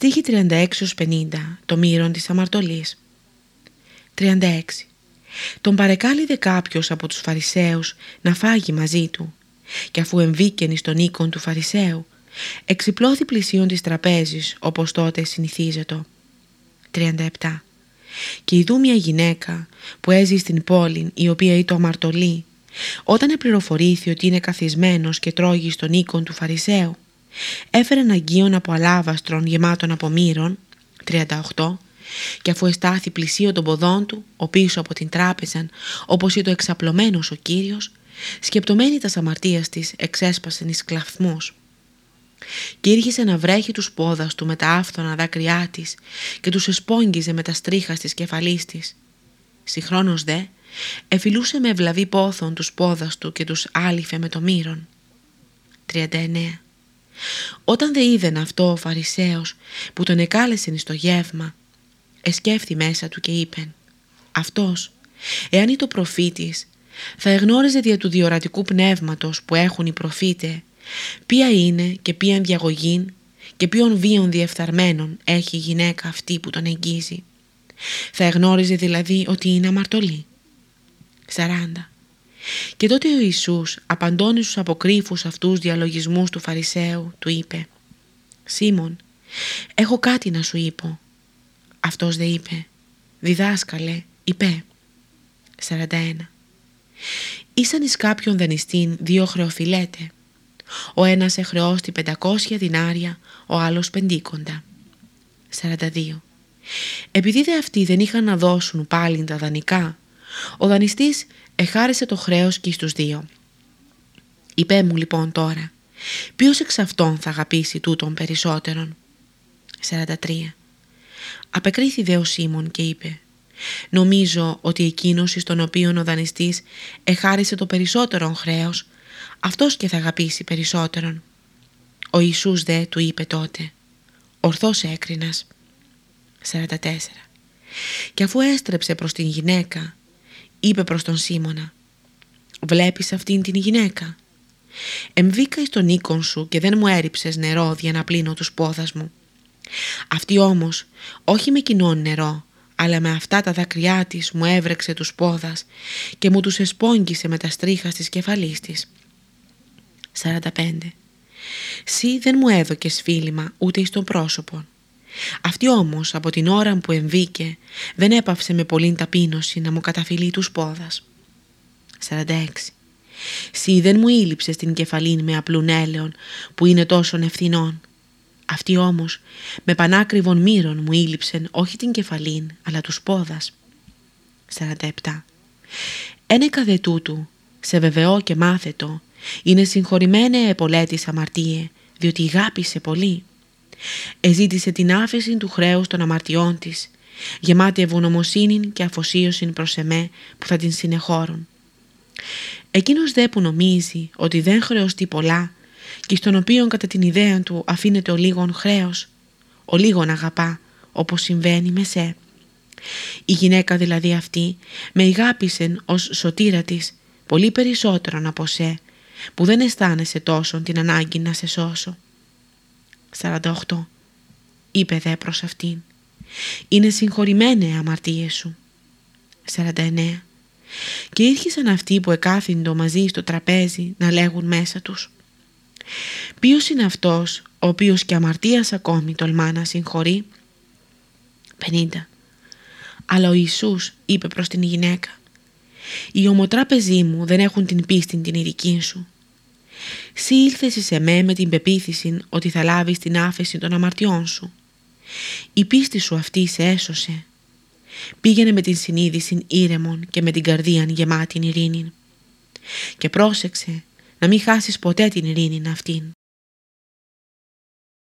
Στίχη 36-50 Το μύρον της αμαρτωλής. 36 Τον παρεκάλυδε κάποιος από τους Φαρισαίους να φάγει μαζί του. Και αφού εμβήκαινε στον οίκον του Φαρισαίου εξυπλώθη πλησίον της τραπέζης όπως τότε συνηθίζετο 37 και ειδού μια γυναίκα που έζει στην πόλη η οποία ήταν αμαρτωλή όταν επληροφορήθη ότι είναι καθισμένος και τρώγει στον οίκον του Φαρισαίου έφερε αγγείον από αλάβαστρον γεμάτον από μύρων 38 και αφού εστάθη πλησίο των ποδών του, ο πίσω από την τράπεζα, όπως ήταν εξαπλωμένος ο Κύριος, σκεπτομένη τα αμαρτίας της εξέσπασεν εις κλαθμούς. Και ήρχισε να βρέχει τους πόδας του με τα άφθονα δάκρυά της και τους εσπόγγιζε με τα στρίχα της κεφαλής της. Συγχρόνως δε, εφιλούσε με ευλαβή πόθον τους πόδας του και τους άλυφε με το μύρον. 39. Όταν δε είδεν αυτό ο Φαρισαίος που τον εκάλεσε στο γεύμα, εσκέφθη μέσα του και είπεν «Αυτός, εάν είναι το προφήτης, θα εγνώριζε δια του διορατικού πνεύματος που έχουν οι προφήτε, ποια είναι και ποια διαγωγή και ποιον βίων διεφθαρμένων έχει η γυναίκα αυτή που τον εγγίζει. Θα εγνώριζε δηλαδή ότι είναι αμαρτωλή. 40. Και τότε ο Ιησούς απαντώνει στους αποκρύφους αυτούς διαλογισμούς του Φαρισαίου του είπε «Σίμων, έχω κάτι να σου είπω». Αυτός δε είπε «Διδάσκαλε, είπε». 41. Ήσαν εις κάποιον δανειστήν δύο χρεοφιλέτε. Ο ένας εχρεώστη 500 δινάρια, ο άλλος πεντήκοντα. 42. Επειδή δε αυτοί δεν είχαν να δώσουν πάλι τα δανεικά, ο δανειστής εχάρισε το χρέος και στους δύο. Είπε μου λοιπόν τώρα, ποιος εξ αυτών θα αγαπήσει τούτον περισσότερον; 43. Απεκρίθη δε ο Σίμων και είπε «Νομίζω ότι εκείνος εις τον οποίον ο δανειστής εχάρισε το περισσότερον χρέος, αυτός και θα αγαπήσει περισσότερον». Ο Ιησούς δε του είπε τότε «Ορθώς έκρινας». 44. Και αφού έστρεψε προς την γυναίκα είπε προς τον Σίμωνα «Βλέπεις αυτήν την γυναίκα» Εμβήκα εις τον οίκον σου και δεν μου έριψες νερό για να πλύνω τους πόδας μου. Αυτή όμως όχι με κοινό νερό αλλά με αυτά τα δάκρυά της μου έβρεξε τους πόδας και μου τους εσπόγγισε με τα στρίχα της κεφαλής της. 45. Σύ δεν μου έδωκες φίλημα ούτε εις τον πρόσωπο. Αυτή όμως από την ώρα που εμβήκε δεν έπαυσε με πολλήν ταπείνωση να μου καταφυλεί τους πόδας. 46. Σύ δεν μου ήλυψε την κεφαλήν με απλούν έλεον που είναι τόσων ευθυνών. Αυτή όμως με πανάκριβων μύρων μου ήλυψεν όχι την κεφαλήν αλλά τους πόδας. 47. Ένεκα δε τούτου, σε βεβαιώ και μάθετο, είναι συγχωρημένε επολέτης αμαρτίε, διότι γάπησε πολύ. Εζήτησε την άφεση του χρέους των αμαρτιών της, γεμάτη ευγνωμοσύνη και αφοσίωση προς εμέ που θα την συνεχώρουν. Εκείνος δε που νομίζει ότι δεν χρεωστεί πολλά και στον οποίο κατά την ιδέα του αφήνεται ο λίγον χρέος, ο λίγον αγαπά, όπως συμβαίνει με σε. Η γυναίκα δηλαδή αυτή με ηγάπησεν ως σωτήρα της πολύ περισσότερον από σε, που δεν αισθάνεσαι τόσο την ανάγκη να σε σώσω. 48. Είπε δε προς αυτήν. Είναι συγχωρημένε αμαρτίες σου. 49. Και ήρχισαν αυτοί που εκάθυντο μαζί στο τραπέζι να λέγουν μέσα τους. Ποιος είναι αυτός ο οποίος και αμαρτίας ακόμη τολμά να συγχωρεί; 50. Αλλά ο Ιησούς είπε προς την γυναίκα «Οι ομοτράπεζοί μου δεν έχουν την πίστη την ειδική σου. Σύ ήλθες σε με με την πεποίθηση ότι θα λάβεις την άφεση των αμαρτιών σου. Η πίστη σου αυτή σε έσωσε. Πήγαινε με την συνείδηση ήρεμον και με την καρδία γεμάτη ειρήνη. Και πρόσεξε να μην χάσεις ποτέ την ειρήνη αυτήν.